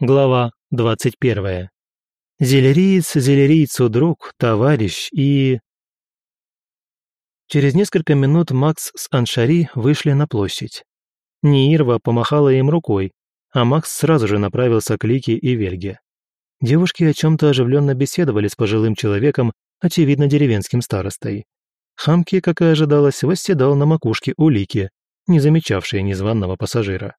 Глава 21. Зелериец, зелерийцу друг, товарищ и... Через несколько минут Макс с Аншари вышли на площадь. Нирва помахала им рукой, а Макс сразу же направился к Лике и Вельге. Девушки о чем-то оживленно беседовали с пожилым человеком, очевидно, деревенским старостой. Хамки, как и ожидалось, восседал на макушке у Лики, не замечавшей незваного пассажира.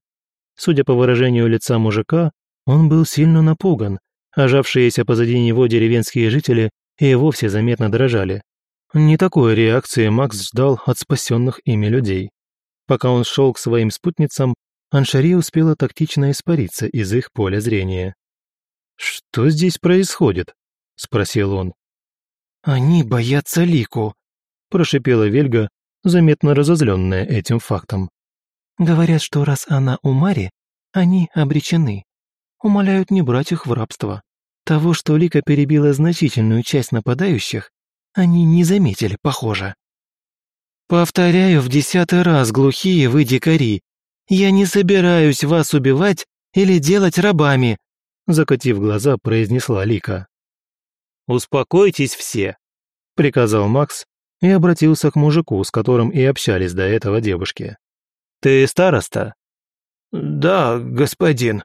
Судя по выражению лица мужика, он был сильно напуган, ожавшиеся позади него деревенские жители и вовсе заметно дрожали. Не такой реакции Макс ждал от спасенных ими людей. Пока он шел к своим спутницам, Аншари успела тактично испариться из их поля зрения. «Что здесь происходит?» – спросил он. «Они боятся Лику», – прошипела Вельга, заметно разозленная этим фактом. «Говорят, что раз она у Мари, они обречены умоляют не брать их в рабство. Того, что Лика перебила значительную часть нападающих, они не заметили, похоже. «Повторяю в десятый раз, глухие вы дикари, я не собираюсь вас убивать или делать рабами», закатив глаза, произнесла Лика. «Успокойтесь все», — приказал Макс и обратился к мужику, с которым и общались до этого девушки. «Ты староста?» «Да, господин»,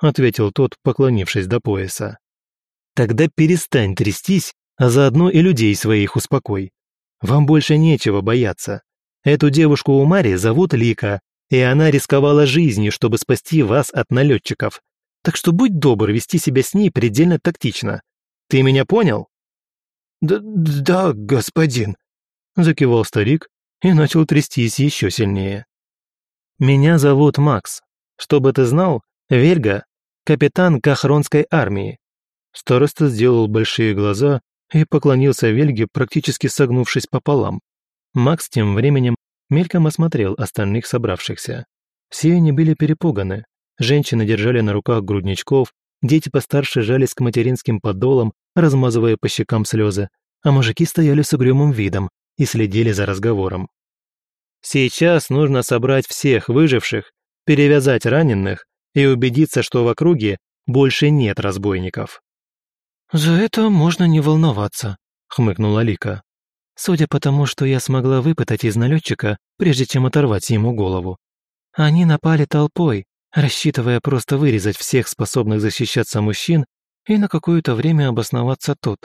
ответил тот, поклонившись до пояса. Тогда перестань трястись, а заодно и людей своих успокой. Вам больше нечего бояться. Эту девушку у Мари зовут Лика, и она рисковала жизнью, чтобы спасти вас от налетчиков. Так что будь добр вести себя с ней предельно тактично. Ты меня понял? Да, да, господин, закивал старик и начал трястись еще сильнее. Меня зовут Макс. Чтобы ты знал, Вельга капитан Кахронской армии. Староста сделал большие глаза и поклонился Вельге, практически согнувшись пополам. Макс тем временем мельком осмотрел остальных собравшихся. Все они были перепуганы. Женщины держали на руках грудничков, дети постарше жались к материнским подолам, размазывая по щекам слезы, а мужики стояли с угрюмым видом и следили за разговором. Сейчас нужно собрать всех выживших, перевязать раненых и убедиться, что в округе больше нет разбойников. «За это можно не волноваться», — хмыкнула Лика. «Судя по тому, что я смогла выпытать из налетчика, прежде чем оторвать ему голову. Они напали толпой, рассчитывая просто вырезать всех способных защищаться мужчин и на какое-то время обосноваться тут.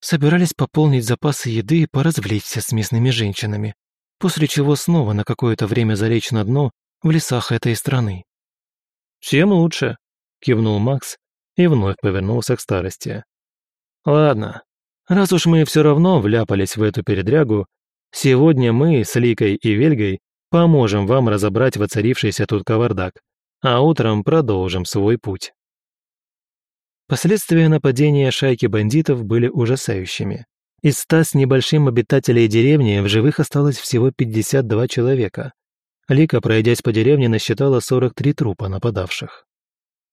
Собирались пополнить запасы еды и поразвлечься с местными женщинами, после чего снова на какое-то время залечь на дно в лесах этой страны. «Чем лучше», — кивнул Макс и вновь повернулся к старости. «Ладно, раз уж мы все равно вляпались в эту передрягу, сегодня мы с Ликой и Вельгой поможем вам разобрать воцарившийся тут кавардак, а утром продолжим свой путь». Последствия нападения шайки бандитов были ужасающими. Из ста с небольшим обитателей деревни в живых осталось всего 52 человека, Лика, пройдясь по деревне, насчитала 43 трупа нападавших.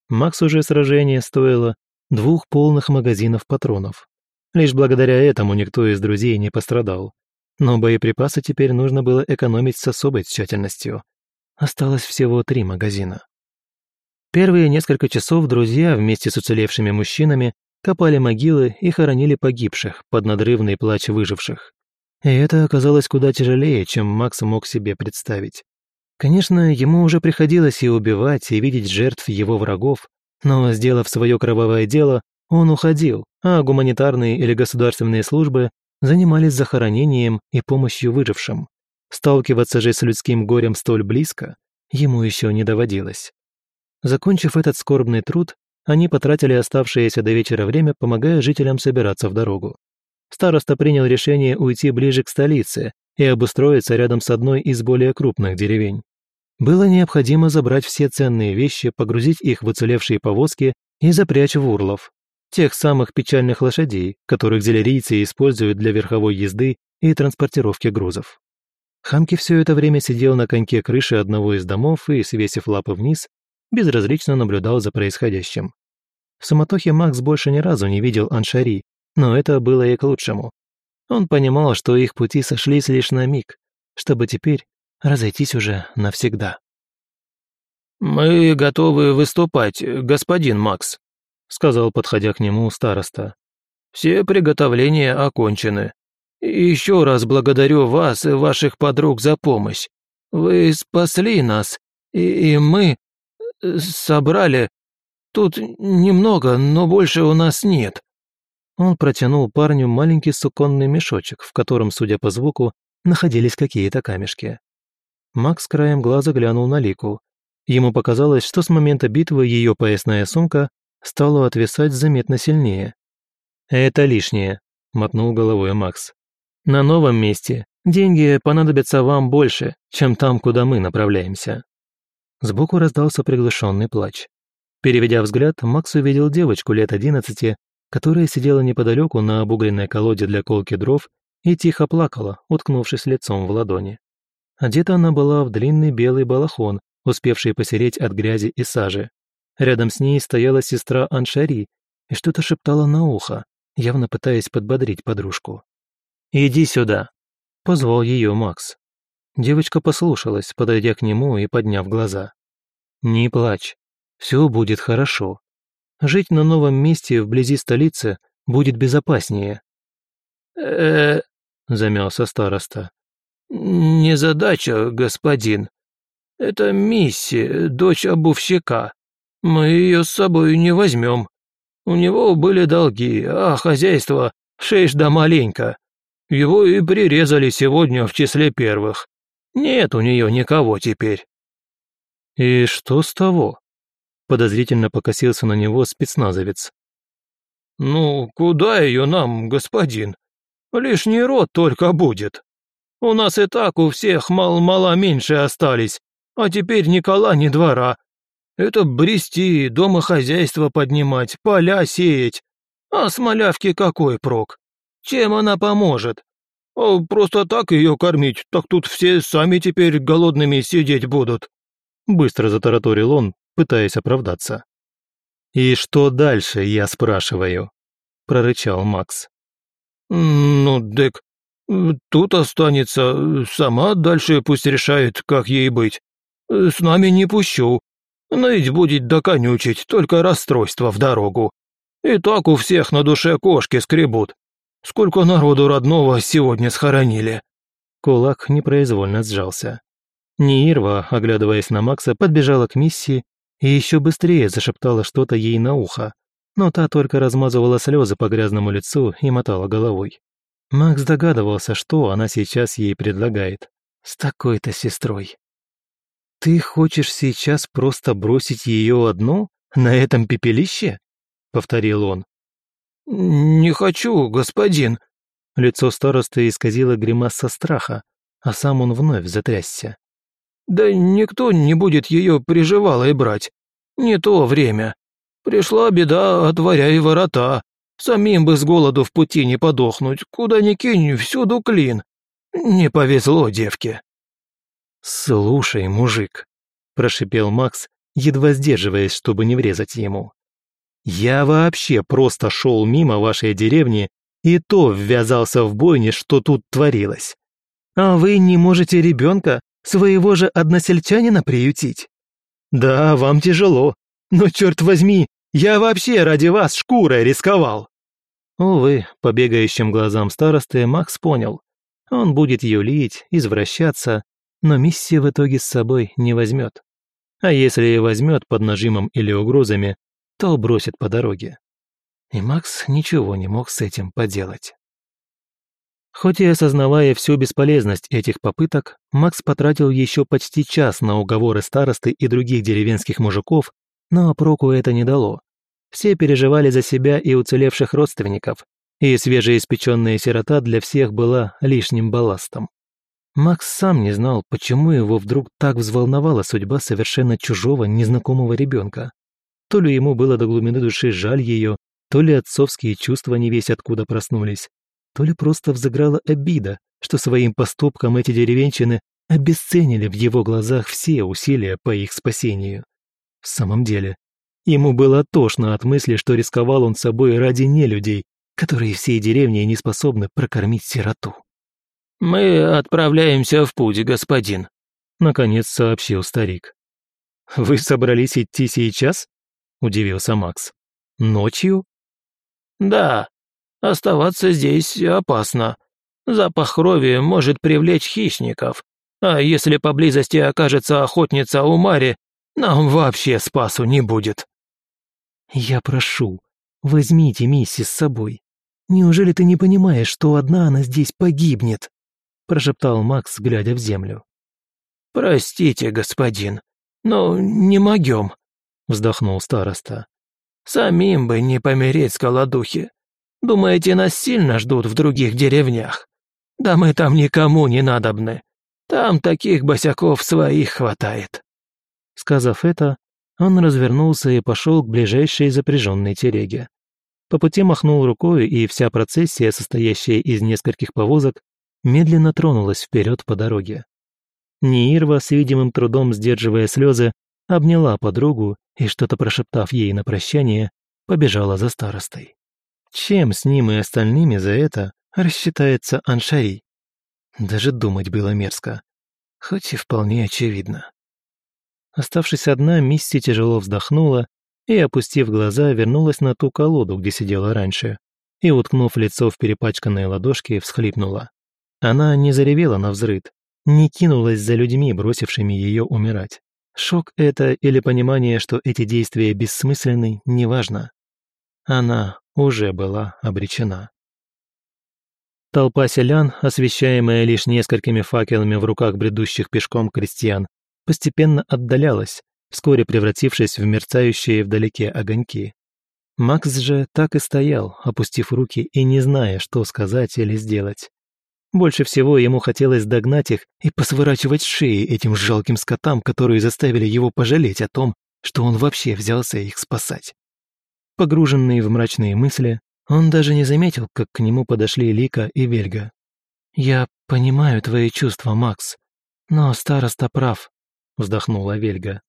Максу же сражение стоило двух полных магазинов патронов. Лишь благодаря этому никто из друзей не пострадал. Но боеприпасы теперь нужно было экономить с особой тщательностью. Осталось всего три магазина. Первые несколько часов друзья вместе с уцелевшими мужчинами копали могилы и хоронили погибших под надрывный плач выживших. И это оказалось куда тяжелее, чем Макс мог себе представить. Конечно, ему уже приходилось и убивать, и видеть жертв его врагов, но, сделав свое кровавое дело, он уходил, а гуманитарные или государственные службы занимались захоронением и помощью выжившим. Сталкиваться же с людским горем столь близко ему еще не доводилось. Закончив этот скорбный труд, они потратили оставшееся до вечера время, помогая жителям собираться в дорогу. Староста принял решение уйти ближе к столице и обустроиться рядом с одной из более крупных деревень. Было необходимо забрать все ценные вещи, погрузить их в уцелевшие повозки и запрячь в урлов. Тех самых печальных лошадей, которых зелерийцы используют для верховой езды и транспортировки грузов. Хамки все это время сидел на коньке крыши одного из домов и, свесив лапы вниз, безразлично наблюдал за происходящим. В суматохе Макс больше ни разу не видел Аншари, но это было и к лучшему. Он понимал, что их пути сошлись лишь на миг, чтобы теперь разойтись уже навсегда. «Мы готовы выступать, господин Макс», — сказал, подходя к нему староста. «Все приготовления окончены. Еще раз благодарю вас и ваших подруг за помощь. Вы спасли нас, и, и мы э, собрали. Тут немного, но больше у нас нет». Он протянул парню маленький суконный мешочек, в котором, судя по звуку, находились какие-то камешки. Макс краем глаза глянул на Лику. Ему показалось, что с момента битвы ее поясная сумка стала отвисать заметно сильнее. «Это лишнее», — мотнул головой Макс. «На новом месте деньги понадобятся вам больше, чем там, куда мы направляемся». Сбоку раздался приглушенный плач. Переведя взгляд, Макс увидел девочку лет одиннадцати, которая сидела неподалеку на обугленной колоде для колки дров и тихо плакала, уткнувшись лицом в ладони. Одета она была в длинный белый балахон, успевший посереть от грязи и сажи. Рядом с ней стояла сестра Аншари и что-то шептала на ухо, явно пытаясь подбодрить подружку. «Иди сюда», — позвал ее Макс. Девочка послушалась, подойдя к нему и подняв глаза. «Не плачь, все будет хорошо. Жить на новом месте вблизи столицы будет безопаснее». «Э-э-э», замялся староста. «Не задача, господин. Это Мисси, дочь обувщика. Мы ее с собой не возьмем. У него были долги, а хозяйство шесть да маленько. Его и прирезали сегодня в числе первых. Нет у нее никого теперь». «И что с того?» Подозрительно покосился на него спецназовец. «Ну, куда ее нам, господин? Лишний род только будет. У нас и так у всех мал-мало меньше остались, а теперь ни кола, ни двора. Это брести, дома хозяйство поднимать, поля сеять. А с малявки какой прок? Чем она поможет? А просто так ее кормить, так тут все сами теперь голодными сидеть будут. Быстро затараторил он, пытаясь оправдаться. «И что дальше, я спрашиваю?» – прорычал Макс. «Ну, дык, тут останется, сама дальше пусть решает, как ей быть. С нами не пущу. Ныть будет доконючить, только расстройство в дорогу. И так у всех на душе кошки скребут. Сколько народу родного сегодня схоронили?» Кулак непроизвольно сжался. Неирва, оглядываясь на Макса, подбежала к миссии и еще быстрее зашептала что-то ей на ухо, но та только размазывала слезы по грязному лицу и мотала головой. Макс догадывался, что она сейчас ей предлагает. С такой-то сестрой. «Ты хочешь сейчас просто бросить ее одну на этом пепелище?» — повторил он. «Не хочу, господин». Лицо старосты исказило гримаса страха, а сам он вновь затрясся. «Да никто не будет ее приживалой брать. Не то время. Пришла беда, отворяй ворота. Самим бы с голоду в пути не подохнуть. Куда ни кинь, всюду клин. Не повезло девке». «Слушай, мужик», – прошипел Макс, едва сдерживаясь, чтобы не врезать ему. «Я вообще просто шел мимо вашей деревни и то ввязался в бойне, что тут творилось. А вы не можете ребенка, своего же односельчанина приютить? Да, вам тяжело, но черт возьми, я вообще ради вас шкурой рисковал. Увы, по бегающим глазам старосты Макс понял. Он будет юлить, извращаться, но миссия в итоге с собой не возьмет. А если и возьмет под нажимом или угрозами, то бросит по дороге. И Макс ничего не мог с этим поделать. Хоть и осознавая всю бесполезность этих попыток, Макс потратил еще почти час на уговоры старосты и других деревенских мужиков, но проку это не дало. Все переживали за себя и уцелевших родственников, и свежеиспеченная сирота для всех была лишним балластом. Макс сам не знал, почему его вдруг так взволновала судьба совершенно чужого, незнакомого ребенка. То ли ему было до глубины души жаль ее, то ли отцовские чувства не весь откуда проснулись, то ли просто взыграла обида, что своим поступком эти деревенщины обесценили в его глазах все усилия по их спасению. В самом деле, ему было тошно от мысли, что рисковал он собой ради нелюдей, которые всей деревни не способны прокормить сироту. «Мы отправляемся в путь, господин», — наконец сообщил старик. Вы собрались идти сейчас?» – удивился Макс. «Ночью?» «Да, оставаться здесь опасно. Запах крови может привлечь хищников, а если поблизости окажется охотница у Мари, нам вообще спасу не будет». «Я прошу, возьмите Мисси с собой. Неужели ты не понимаешь, что одна она здесь погибнет?» прошептал Макс, глядя в землю. «Простите, господин, но не могем», вздохнул староста. «Самим бы не помереть с голодухи. Думаете, нас сильно ждут в других деревнях? Да мы там никому не надобны. Там таких босяков своих хватает». Сказав это, он развернулся и пошел к ближайшей запряженной телеге. По пути махнул рукой, и вся процессия, состоящая из нескольких повозок, медленно тронулась вперед по дороге. Неирва, с видимым трудом сдерживая слезы, обняла подругу и, что-то прошептав ей на прощание, побежала за старостой. Чем с ним и остальными за это рассчитается Аншари? Даже думать было мерзко, хоть и вполне очевидно. Оставшись одна, Мисси тяжело вздохнула и, опустив глаза, вернулась на ту колоду, где сидела раньше, и, уткнув лицо в перепачканные ладошки, всхлипнула. Она не заревела на взрыд, не кинулась за людьми, бросившими ее умирать. Шок это или понимание, что эти действия бессмысленны, неважно. Она уже была обречена. Толпа селян, освещаемая лишь несколькими факелами в руках бредущих пешком крестьян, постепенно отдалялась, вскоре превратившись в мерцающие вдалеке огоньки. Макс же так и стоял, опустив руки и не зная, что сказать или сделать. Больше всего ему хотелось догнать их и посворачивать шеи этим жалким скотам, которые заставили его пожалеть о том, что он вообще взялся их спасать. Погруженный в мрачные мысли, он даже не заметил, как к нему подошли Лика и Вельга. «Я понимаю твои чувства, Макс, но староста прав», — вздохнула Вельга.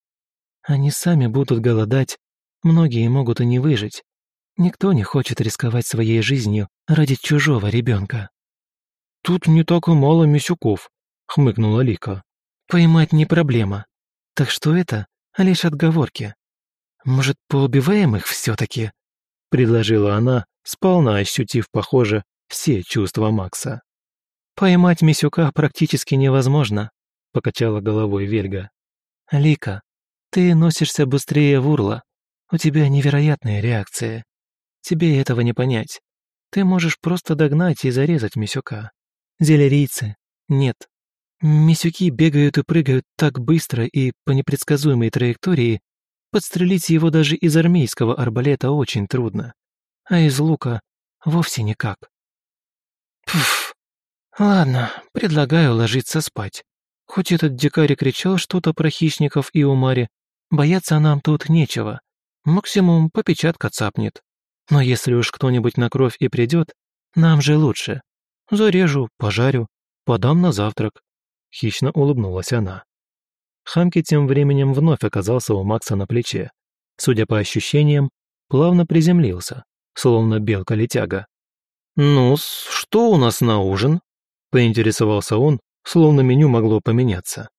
«Они сами будут голодать, многие могут и не выжить. Никто не хочет рисковать своей жизнью ради чужого ребенка. «Тут не так и мало мисюков», — хмыкнула Лика. «Поймать не проблема. Так что это лишь отговорки. Может, поубиваем их все-таки?» — предложила она, сполна ощутив, похоже, все чувства Макса. «Поймать Мисюка практически невозможно», — покачала головой Вельга. «Лика, ты носишься быстрее Вурла. У тебя невероятная реакция. Тебе этого не понять. Ты можешь просто догнать и зарезать Мисюка. Зелерийцы — нет. Мисюки бегают и прыгают так быстро и по непредсказуемой траектории, подстрелить его даже из армейского арбалета очень трудно, а из лука вовсе никак. Пф, ладно, предлагаю ложиться спать. Хоть этот дикарь кричал что-то про хищников и умари, бояться нам тут нечего. Максимум попечатка цапнет. Но если уж кто-нибудь на кровь и придет, нам же лучше. Зарежу, пожарю, подам на завтрак». Хищно улыбнулась она. Хамки тем временем вновь оказался у Макса на плече. Судя по ощущениям, плавно приземлился, словно белка-летяга. ну что у нас на ужин?» – поинтересовался он, словно меню могло поменяться.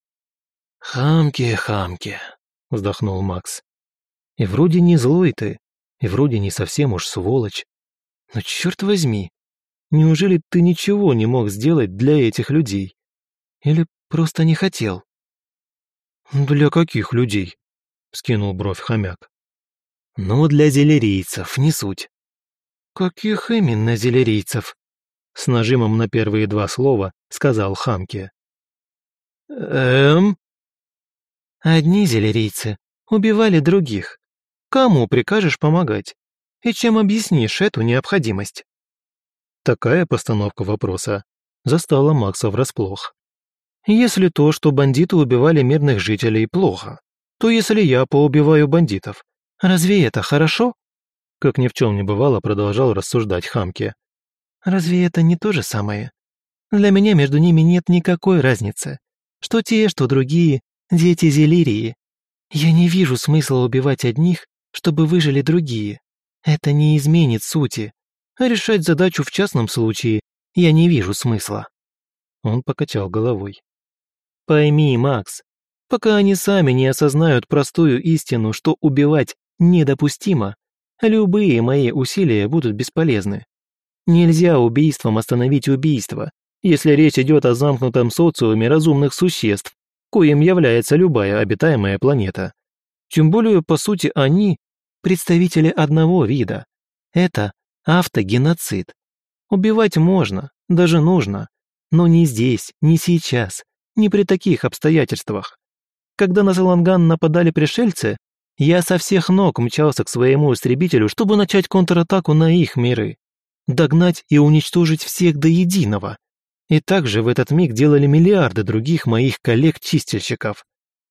«Хамки, хамки», – вздохнул Макс. «И вроде не злой ты, и вроде не совсем уж сволочь. Но черт возьми, Неужели ты ничего не мог сделать для этих людей? Или просто не хотел?» «Для каких людей?» — скинул бровь хомяк. «Ну, для зелерийцев, не суть». «Каких именно зелерийцев?» С нажимом на первые два слова сказал Хамке. «Эм?» «Одни зелерийцы убивали других. Кому прикажешь помогать? И чем объяснишь эту необходимость?» Такая постановка вопроса застала Макса врасплох. «Если то, что бандиты убивали мирных жителей, плохо, то если я поубиваю бандитов, разве это хорошо?» Как ни в чем не бывало, продолжал рассуждать Хамке. «Разве это не то же самое? Для меня между ними нет никакой разницы. Что те, что другие, дети Зелирии. Я не вижу смысла убивать одних, чтобы выжили другие. Это не изменит сути а решать задачу в частном случае я не вижу смысла». Он покачал головой. «Пойми, Макс, пока они сами не осознают простую истину, что убивать недопустимо, любые мои усилия будут бесполезны. Нельзя убийством остановить убийство, если речь идет о замкнутом социуме разумных существ, коим является любая обитаемая планета. Тем более, по сути, они – представители одного вида. Это автогеноцид. Убивать можно, даже нужно, но не здесь, не сейчас, не при таких обстоятельствах. Когда на Саланган нападали пришельцы, я со всех ног мчался к своему истребителю, чтобы начать контратаку на их миры. Догнать и уничтожить всех до единого. И также в этот миг делали миллиарды других моих коллег-чистильщиков.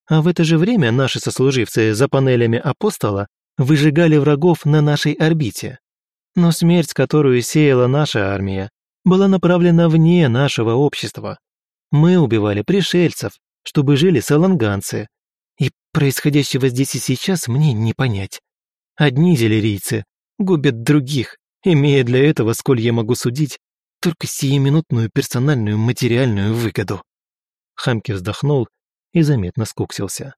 А в это же время наши сослуживцы за панелями апостола выжигали врагов на нашей орбите. Но смерть, которую сеяла наша армия, была направлена вне нашего общества. Мы убивали пришельцев, чтобы жили саланганцы. И происходящего здесь и сейчас мне не понять. Одни зелерийцы губят других, имея для этого, сколь я могу судить, только сиюминутную персональную материальную выгоду. Хамки вздохнул и заметно скуксился.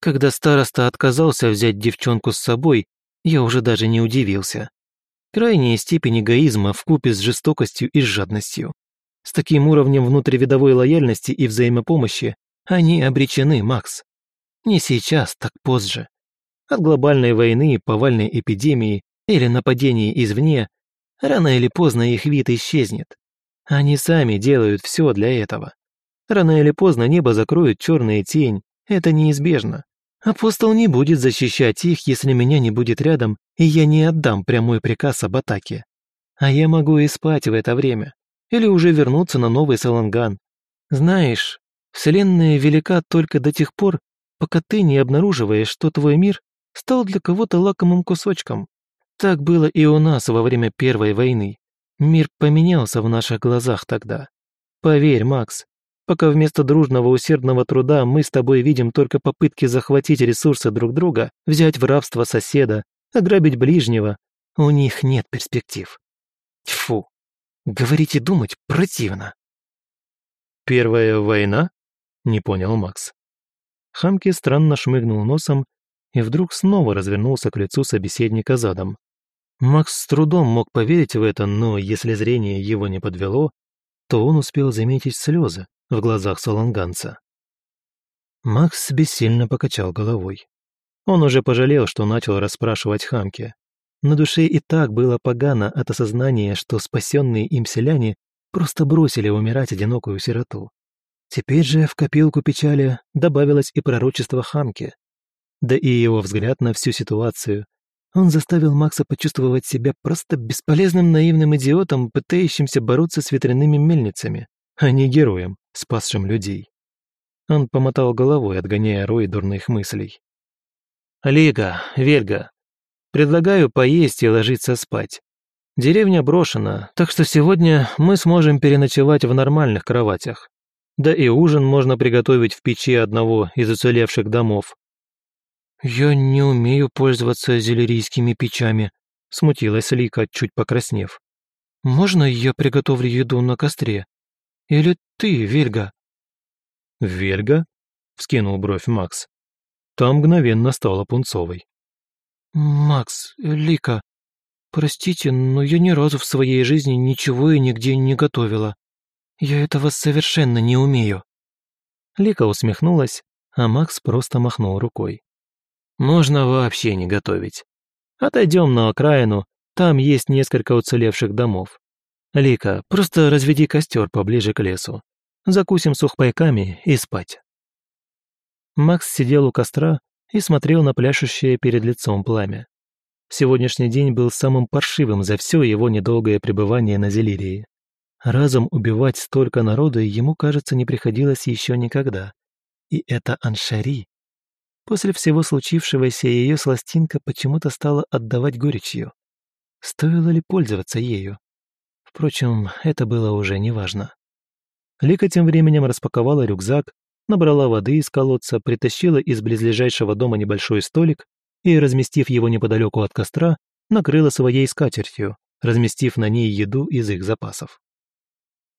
Когда староста отказался взять девчонку с собой, я уже даже не удивился. Крайняя степень эгоизма в купе с жестокостью и жадностью. С таким уровнем внутривидовой лояльности и взаимопомощи они обречены, Макс. Не сейчас, так позже. От глобальной войны, повальной эпидемии или нападений извне, рано или поздно их вид исчезнет. Они сами делают все для этого. Рано или поздно небо закроет черная тень, это неизбежно. Апостол не будет защищать их, если меня не будет рядом, и я не отдам прямой приказ об атаке. А я могу и спать в это время. Или уже вернуться на новый Саланган. Знаешь, Вселенная велика только до тех пор, пока ты не обнаруживаешь, что твой мир стал для кого-то лакомым кусочком. Так было и у нас во время Первой войны. Мир поменялся в наших глазах тогда. Поверь, Макс, пока вместо дружного усердного труда мы с тобой видим только попытки захватить ресурсы друг друга, взять в рабство соседа, ограбить ближнего, у них нет перспектив. Тьфу, говорить и думать противно. «Первая война?» — не понял Макс. Хамки странно шмыгнул носом и вдруг снова развернулся к лицу собеседника задом. Макс с трудом мог поверить в это, но если зрение его не подвело, то он успел заметить слезы, в глазах саланганца. Макс бессильно покачал головой. Он уже пожалел, что начал расспрашивать Хамки. На душе и так было погано от осознания, что спасенные им селяне просто бросили умирать одинокую сироту. Теперь же в копилку печали добавилось и пророчество Хамки. Да и его взгляд на всю ситуацию. Он заставил Макса почувствовать себя просто бесполезным наивным идиотом, пытающимся бороться с ветряными мельницами, а не героем, спасшим людей. Он помотал головой, отгоняя рой дурных мыслей. «Лига, Вельга, предлагаю поесть и ложиться спать. Деревня брошена, так что сегодня мы сможем переночевать в нормальных кроватях. Да и ужин можно приготовить в печи одного из уцелевших домов». «Я не умею пользоваться зелерийскими печами», — смутилась Лика, чуть покраснев. «Можно я приготовлю еду на костре? Или ты, Вельга?» «Вельга?» — вскинул бровь Макс. Там мгновенно стала пунцовой. «Макс, Лика, простите, но я ни разу в своей жизни ничего и нигде не готовила. Я этого совершенно не умею». Лика усмехнулась, а Макс просто махнул рукой. «Можно вообще не готовить. Отойдем на окраину, там есть несколько уцелевших домов. Лика, просто разведи костер поближе к лесу. Закусим сухпайками и спать». Макс сидел у костра и смотрел на пляшущее перед лицом пламя. Сегодняшний день был самым паршивым за все его недолгое пребывание на Зелирии. Разом убивать столько народа ему, кажется, не приходилось еще никогда. И это Аншари. После всего случившегося ее сластинка почему-то стала отдавать горечью. Стоило ли пользоваться ею? Впрочем, это было уже неважно. Лика тем временем распаковала рюкзак, набрала воды из колодца, притащила из близлежащего дома небольшой столик и, разместив его неподалеку от костра, накрыла своей скатертью, разместив на ней еду из их запасов.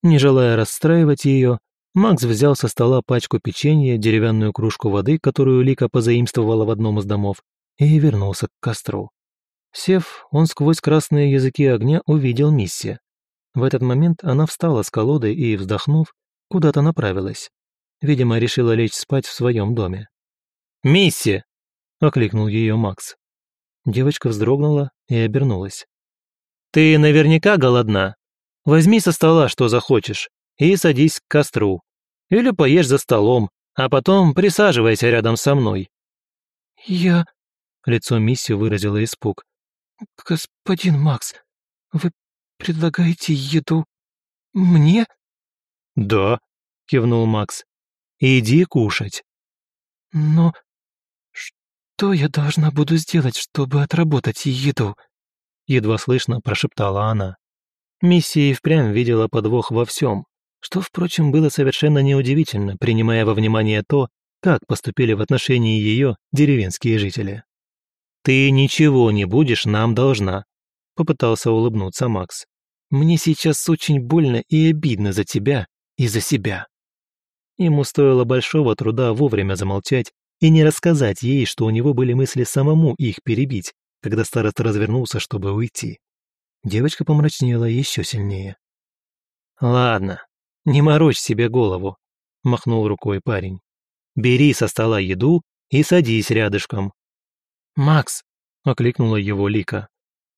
Не желая расстраивать ее, Макс взял со стола пачку печенья, деревянную кружку воды, которую Лика позаимствовала в одном из домов, и вернулся к костру. Сев, он сквозь красные языки огня увидел Мисси. В этот момент она встала с колоды и, вздохнув, куда-то направилась. Видимо, решила лечь спать в своем доме. «Мисси!» — окликнул ее Макс. Девочка вздрогнула и обернулась. «Ты наверняка голодна. Возьми со стола, что захочешь, и садись к костру. Или поешь за столом, а потом присаживайся рядом со мной». «Я...» — лицо Мисси выразило испуг. «Господин Макс, вы предлагаете еду мне?» «Да», — кивнул Макс. «Иди кушать». «Но что я должна буду сделать, чтобы отработать еду?» Едва слышно прошептала она. Миссия и впрямь видела подвох во всем, что, впрочем, было совершенно неудивительно, принимая во внимание то, как поступили в отношении ее деревенские жители. «Ты ничего не будешь нам должна», — попытался улыбнуться Макс. «Мне сейчас очень больно и обидно за тебя и за себя». Ему стоило большого труда вовремя замолчать и не рассказать ей, что у него были мысли самому их перебить, когда староста развернулся, чтобы уйти. Девочка помрачнела еще сильнее. «Ладно, не морочь себе голову», — махнул рукой парень. «Бери со стола еду и садись рядышком. «Макс!» — окликнула его Лика.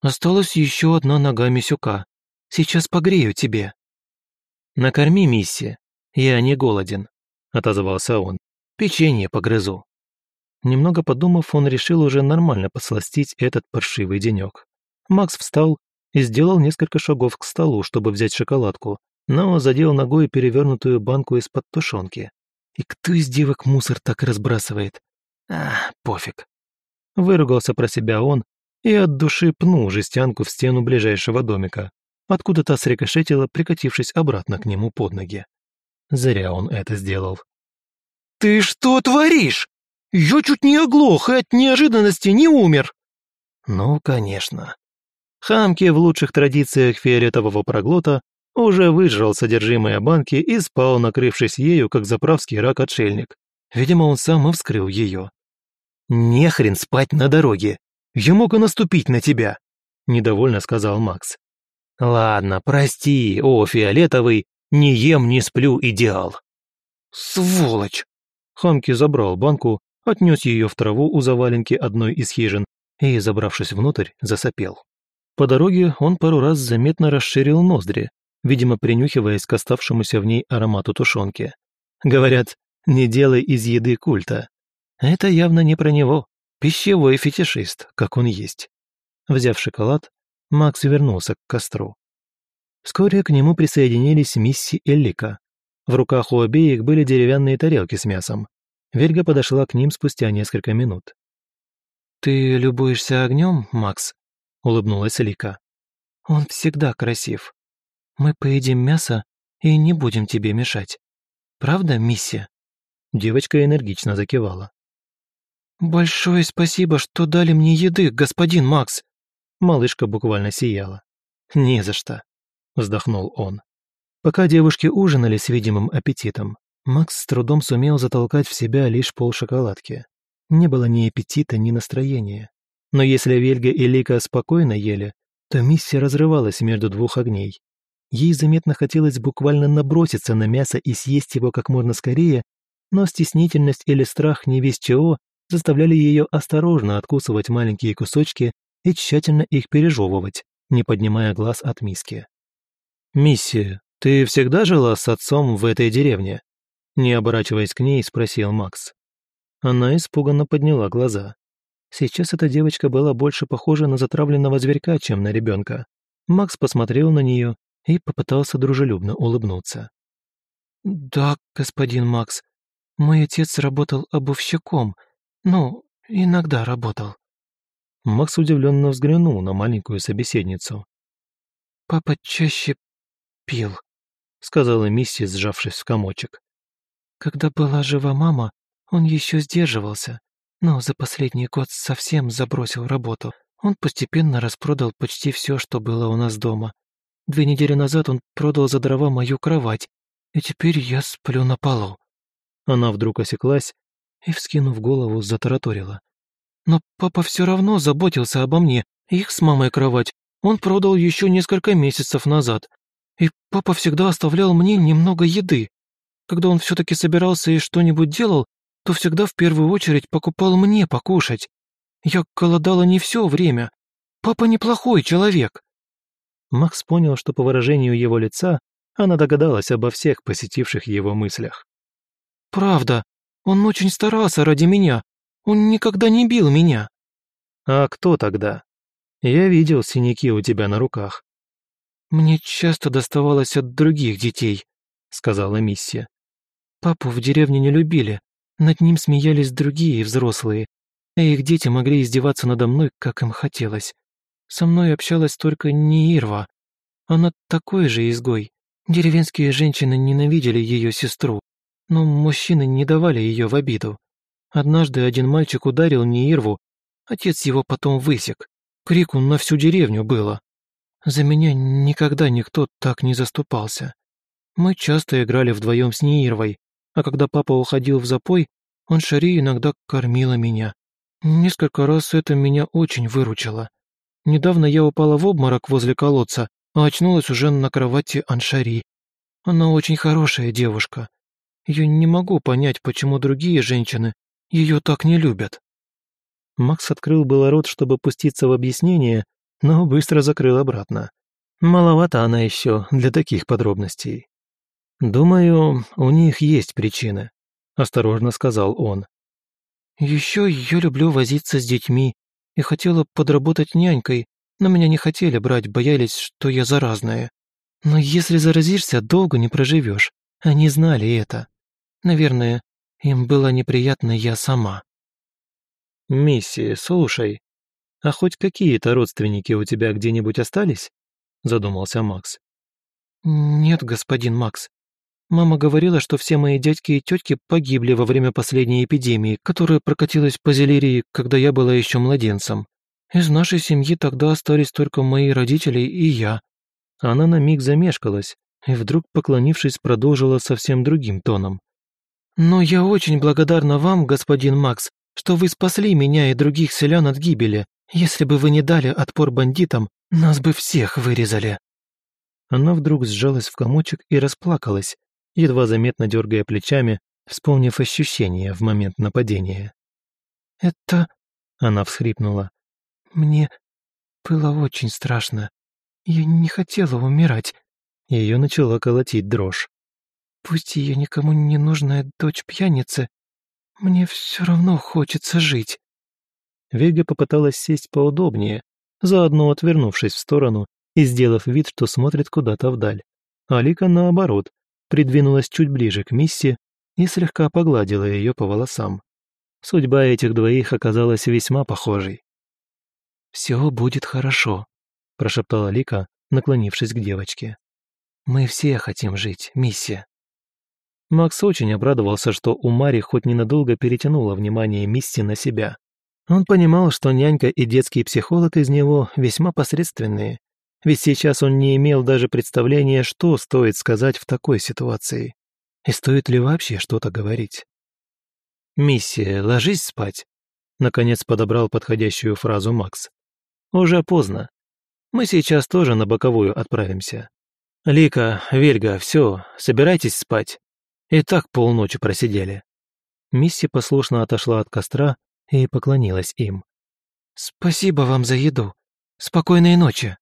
«Осталась еще одна нога Мисюка. Сейчас погрею тебе». «Накорми Мисси, я не голоден», — отозвался он. «Печенье погрызу». Немного подумав, он решил уже нормально посластить этот паршивый денек. Макс встал и сделал несколько шагов к столу, чтобы взять шоколадку, но задел ногой перевернутую банку из-под тушенки. И кто из девок мусор так разбрасывает? А, пофиг. Выругался про себя он и от души пнул жестянку в стену ближайшего домика, откуда та срикошетила, прикатившись обратно к нему под ноги. Зря он это сделал. «Ты что творишь? Я чуть не оглох и от неожиданности не умер!» Ну, конечно. Хамки в лучших традициях фиолетового проглота уже выжрал содержимое банки и спал, накрывшись ею, как заправский рак-отшельник. Видимо, он сам и вскрыл ее. «Не хрен спать на дороге! Я мог и наступить на тебя!» – недовольно сказал Макс. «Ладно, прости, о, фиолетовый, не ем, не сплю, идеал!» «Сволочь!» Хамки забрал банку, отнес ее в траву у заваленки одной из хижин и, забравшись внутрь, засопел. По дороге он пару раз заметно расширил ноздри, видимо, принюхиваясь к оставшемуся в ней аромату тушенки. Говорят, не делай из еды культа. Это явно не про него. Пищевой фетишист, как он есть. Взяв шоколад, Макс вернулся к костру. Вскоре к нему присоединились Мисси и Лика. В руках у обеих были деревянные тарелки с мясом. Вельга подошла к ним спустя несколько минут. «Ты любуешься огнем, Макс?» — улыбнулась Лика. «Он всегда красив. Мы поедим мясо и не будем тебе мешать. Правда, Мисси?» Девочка энергично закивала. «Большое спасибо, что дали мне еды, господин Макс!» Малышка буквально сияла. «Не за что», — вздохнул он. Пока девушки ужинали с видимым аппетитом, Макс с трудом сумел затолкать в себя лишь полшоколадки. Не было ни аппетита, ни настроения. Но если Вельга и Лика спокойно ели, то миссия разрывалась между двух огней. Ей заметно хотелось буквально наброситься на мясо и съесть его как можно скорее, но стеснительность или страх не весь чего заставляли ее осторожно откусывать маленькие кусочки и тщательно их пережевывать, не поднимая глаз от миски. «Миссия, ты всегда жила с отцом в этой деревне?» Не оборачиваясь к ней, спросил Макс. Она испуганно подняла глаза. Сейчас эта девочка была больше похожа на затравленного зверька, чем на ребенка. Макс посмотрел на нее и попытался дружелюбно улыбнуться. «Да, господин Макс, мой отец работал обувщиком, ну, иногда работал». Макс удивленно взглянул на маленькую собеседницу. «Папа чаще пил», — сказала миссис, сжавшись в комочек. «Когда была жива мама, он еще сдерживался, но за последний год совсем забросил работу. Он постепенно распродал почти все, что было у нас дома. Две недели назад он продал за дрова мою кровать, и теперь я сплю на полу». Она вдруг осеклась и, вскинув голову, затараторила. «Но папа все равно заботился обо мне. Их с мамой кровать он продал еще несколько месяцев назад. И папа всегда оставлял мне немного еды. Когда он все-таки собирался и что-нибудь делал, то всегда в первую очередь покупал мне покушать. Я голодала не все время. Папа неплохой человек». Макс понял, что по выражению его лица она догадалась обо всех посетивших его мыслях. «Правда, он очень старался ради меня. Он никогда не бил меня». «А кто тогда? Я видел синяки у тебя на руках». «Мне часто доставалось от других детей», — сказала миссия. «Папу в деревне не любили, над ним смеялись другие взрослые, а их дети могли издеваться надо мной, как им хотелось. Со мной общалась только Ниирва. Она такой же изгой. Деревенские женщины ненавидели ее сестру, но мужчины не давали ее в обиду. Однажды один мальчик ударил Ниирву, отец его потом высек. Крику на всю деревню было. За меня никогда никто так не заступался. Мы часто играли вдвоем с Ниирвой, а когда папа уходил в запой, он Шари иногда кормила меня. Несколько раз это меня очень выручило. Недавно я упала в обморок возле колодца, а очнулась уже на кровати Аншари. Она очень хорошая девушка. Я не могу понять, почему другие женщины ее так не любят. Макс открыл было рот, чтобы пуститься в объяснение, но быстро закрыл обратно. Маловато она еще для таких подробностей. «Думаю, у них есть причины», — осторожно сказал он. «Еще я люблю возиться с детьми и хотела подработать нянькой, но меня не хотели брать, боялись, что я заразная. Но если заразишься, долго не проживешь. Они знали это. Наверное, им было неприятно я сама». «Мисси, слушай, а хоть какие-то родственники у тебя где-нибудь остались?» задумался Макс. «Нет, господин Макс. Мама говорила, что все мои дядьки и тетки погибли во время последней эпидемии, которая прокатилась по Зелерии, когда я была еще младенцем. Из нашей семьи тогда остались только мои родители и я». Она на миг замешкалась и вдруг, поклонившись, продолжила совсем другим тоном. «Но я очень благодарна вам, господин Макс, что вы спасли меня и других селян от гибели. Если бы вы не дали отпор бандитам, нас бы всех вырезали». Она вдруг сжалась в комочек и расплакалась, едва заметно дергая плечами, вспомнив ощущения в момент нападения. «Это...» — она всхрипнула. «Мне было очень страшно. Я не хотела умирать». Ее начала колотить дрожь. «Пусть я никому не нужная дочь пьяницы, мне все равно хочется жить». Вега попыталась сесть поудобнее, заодно отвернувшись в сторону и сделав вид, что смотрит куда-то вдаль. Алика, наоборот, придвинулась чуть ближе к Мисси и слегка погладила ее по волосам. Судьба этих двоих оказалась весьма похожей. «Все будет хорошо», – прошептала Лика, наклонившись к девочке. «Мы все хотим жить, Мисси». Макс очень обрадовался, что у Мари хоть ненадолго перетянуло внимание Мисси на себя. Он понимал, что нянька и детский психолог из него весьма посредственные, ведь сейчас он не имел даже представления, что стоит сказать в такой ситуации. И стоит ли вообще что-то говорить. «Мисси, ложись спать», — наконец подобрал подходящую фразу Макс. «Уже поздно. Мы сейчас тоже на боковую отправимся. Лика, Вельга, все, собирайтесь спать. И так полночи просидели». Мисси послушно отошла от костра и поклонилась им. «Спасибо вам за еду. Спокойной ночи».